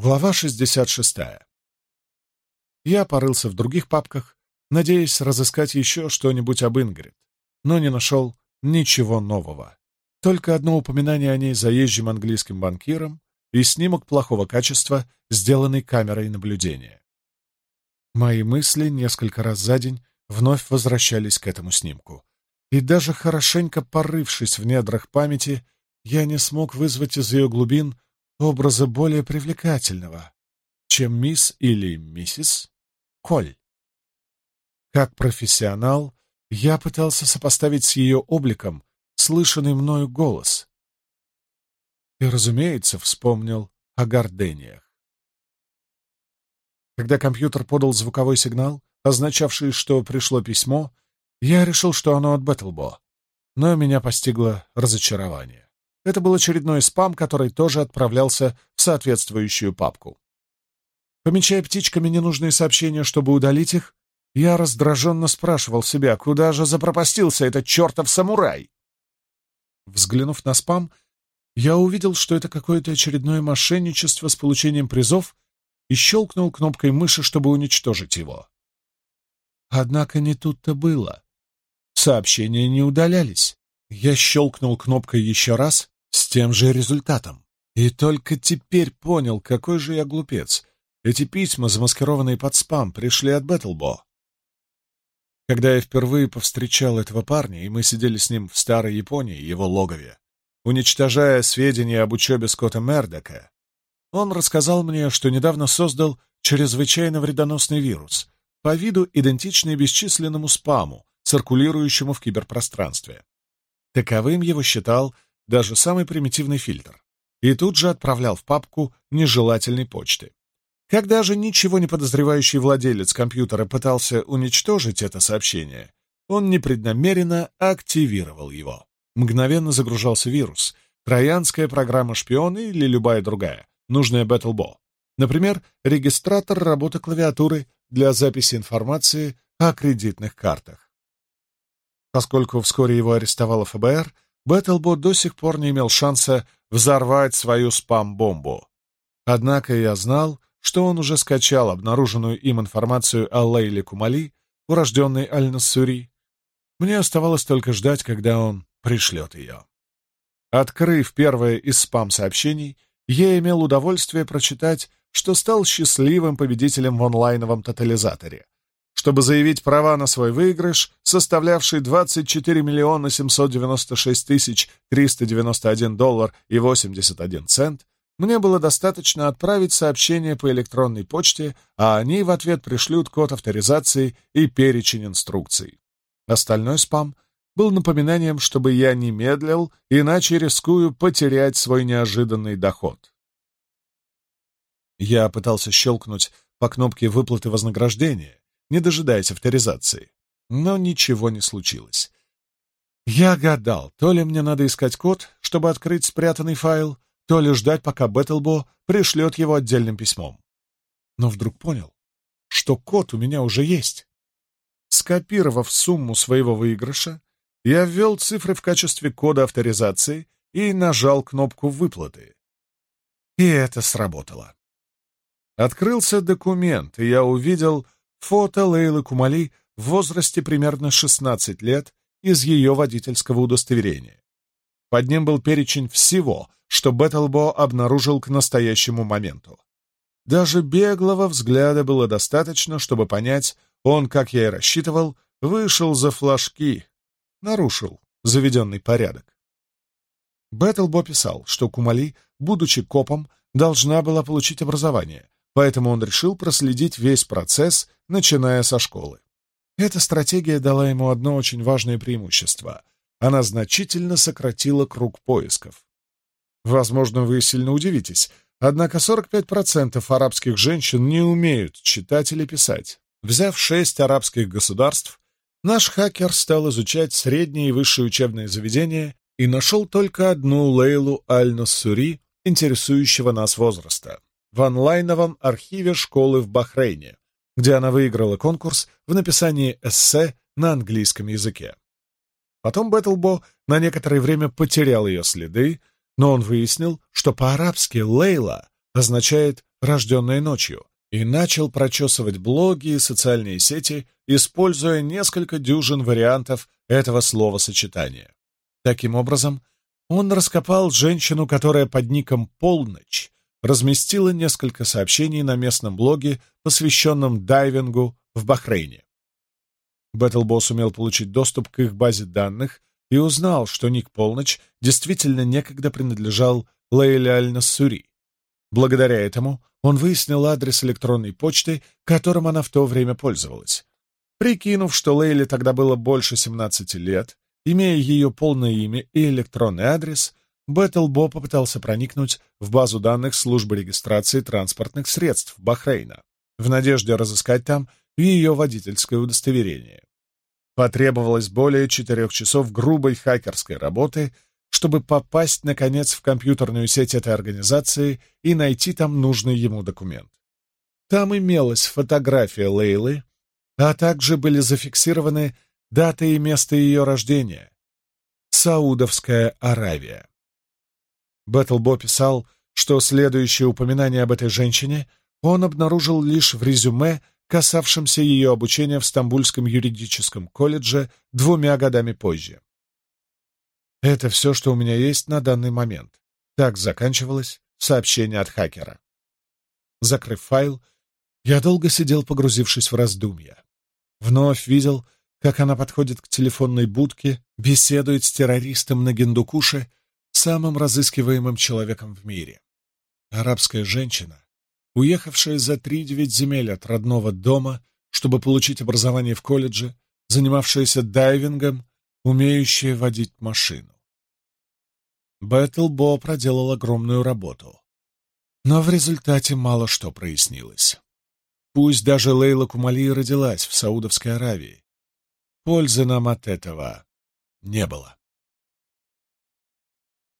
Глава 66. Я порылся в других папках, надеясь разыскать еще что-нибудь об Ингрид, но не нашел ничего нового. Только одно упоминание о ней заезжим английским банкиром и снимок плохого качества, сделанный камерой наблюдения. Мои мысли несколько раз за день вновь возвращались к этому снимку. И даже хорошенько порывшись в недрах памяти, я не смог вызвать из ее глубин образа более привлекательного, чем мисс или миссис Коль. Как профессионал, я пытался сопоставить с ее обликом слышанный мною голос. И, разумеется, вспомнил о гордениях. Когда компьютер подал звуковой сигнал, означавший, что пришло письмо, я решил, что оно от Бэтлбо. но меня постигло разочарование. Это был очередной спам, который тоже отправлялся в соответствующую папку. Помечая птичками ненужные сообщения, чтобы удалить их, я раздраженно спрашивал себя, куда же запропастился этот чертов самурай? Взглянув на спам, я увидел, что это какое-то очередное мошенничество с получением призов и щелкнул кнопкой мыши, чтобы уничтожить его. Однако не тут-то было. Сообщения не удалялись. Я щелкнул кнопкой еще раз, с тем же результатом. И только теперь понял, какой же я глупец. Эти письма, замаскированные под спам, пришли от Бэттлбо. Когда я впервые повстречал этого парня, и мы сидели с ним в старой Японии, его логове, уничтожая сведения об учебе Скотта Мердока, он рассказал мне, что недавно создал чрезвычайно вредоносный вирус, по виду идентичный бесчисленному спаму, циркулирующему в киберпространстве. Таковым его считал даже самый примитивный фильтр, и тут же отправлял в папку нежелательной почты. Когда же ничего не подозревающий владелец компьютера пытался уничтожить это сообщение, он непреднамеренно активировал его. Мгновенно загружался вирус, троянская программа шпиона или любая другая, нужная BattleBo. Например, регистратор работы клавиатуры для записи информации о кредитных картах. Поскольку вскоре его арестовало ФБР, Бэттлбо до сих пор не имел шанса взорвать свою спам-бомбу. Однако я знал, что он уже скачал обнаруженную им информацию о Лейле Кумали, урожденной Аль-Нассури. Мне оставалось только ждать, когда он пришлет ее. Открыв первое из спам-сообщений, я имел удовольствие прочитать, что стал счастливым победителем в онлайновом тотализаторе — чтобы заявить права на свой выигрыш, составлявший 24 миллиона 796 тысяч 391 доллар и 81 цент, мне было достаточно отправить сообщение по электронной почте, а они в ответ пришлют код авторизации и перечень инструкций. Остальной спам был напоминанием, чтобы я не медлил, иначе рискую потерять свой неожиданный доход. Я пытался щелкнуть по кнопке выплаты вознаграждения, не дожидаясь авторизации. Но ничего не случилось. Я гадал, то ли мне надо искать код, чтобы открыть спрятанный файл, то ли ждать, пока Бэттлбо пришлет его отдельным письмом. Но вдруг понял, что код у меня уже есть. Скопировав сумму своего выигрыша, я ввел цифры в качестве кода авторизации и нажал кнопку выплаты. И это сработало. Открылся документ, и я увидел Фото Лейлы Кумали в возрасте примерно 16 лет из ее водительского удостоверения. Под ним был перечень всего, что Бэттлбо обнаружил к настоящему моменту. Даже беглого взгляда было достаточно, чтобы понять, он, как я и рассчитывал, вышел за флажки, нарушил заведенный порядок. Бэттлбо писал, что Кумали, будучи копом, должна была получить образование, поэтому он решил проследить весь процесс, начиная со школы. Эта стратегия дала ему одно очень важное преимущество. Она значительно сократила круг поисков. Возможно, вы сильно удивитесь, однако 45% арабских женщин не умеют читать или писать. Взяв шесть арабских государств, наш хакер стал изучать средние и высшие учебные заведения и нашел только одну Лейлу Аль-Нассури, интересующего нас возраста в онлайновом архиве школы в Бахрейне, где она выиграла конкурс в написании эссе на английском языке. Потом Бэттлбо на некоторое время потерял ее следы, но он выяснил, что по-арабски «Лейла» означает «рожденная ночью», и начал прочесывать блоги и социальные сети, используя несколько дюжин вариантов этого словосочетания. Таким образом, он раскопал женщину, которая под ником «Полночь» разместила несколько сообщений на местном блоге, посвященном дайвингу в Бахрейне. Бэтлбосс умел получить доступ к их базе данных и узнал, что Ник Полночь действительно некогда принадлежал Лейле Аль-Нассури. Благодаря этому он выяснил адрес электронной почты, которым она в то время пользовалась. Прикинув, что Лейле тогда было больше 17 лет, имея ее полное имя и электронный адрес, Бэтлбо попытался проникнуть в базу данных службы регистрации транспортных средств Бахрейна в надежде разыскать там ее водительское удостоверение. Потребовалось более четырех часов грубой хакерской работы, чтобы попасть, наконец, в компьютерную сеть этой организации и найти там нужный ему документ. Там имелась фотография Лейлы, а также были зафиксированы дата и место ее рождения — Саудовская Аравия. Бэтлбо писал, что следующее упоминание об этой женщине он обнаружил лишь в резюме, касавшемся ее обучения в Стамбульском юридическом колледже двумя годами позже. «Это все, что у меня есть на данный момент». Так заканчивалось сообщение от хакера. Закрыв файл, я долго сидел, погрузившись в раздумья. Вновь видел, как она подходит к телефонной будке, беседует с террористом на Гендукуше самым разыскиваемым человеком в мире. Арабская женщина, уехавшая за три-девять земель от родного дома, чтобы получить образование в колледже, занимавшаяся дайвингом, умеющая водить машину. Бэтл Бо проделал огромную работу. Но в результате мало что прояснилось. Пусть даже Лейла Кумали родилась в Саудовской Аравии. Пользы нам от этого не было.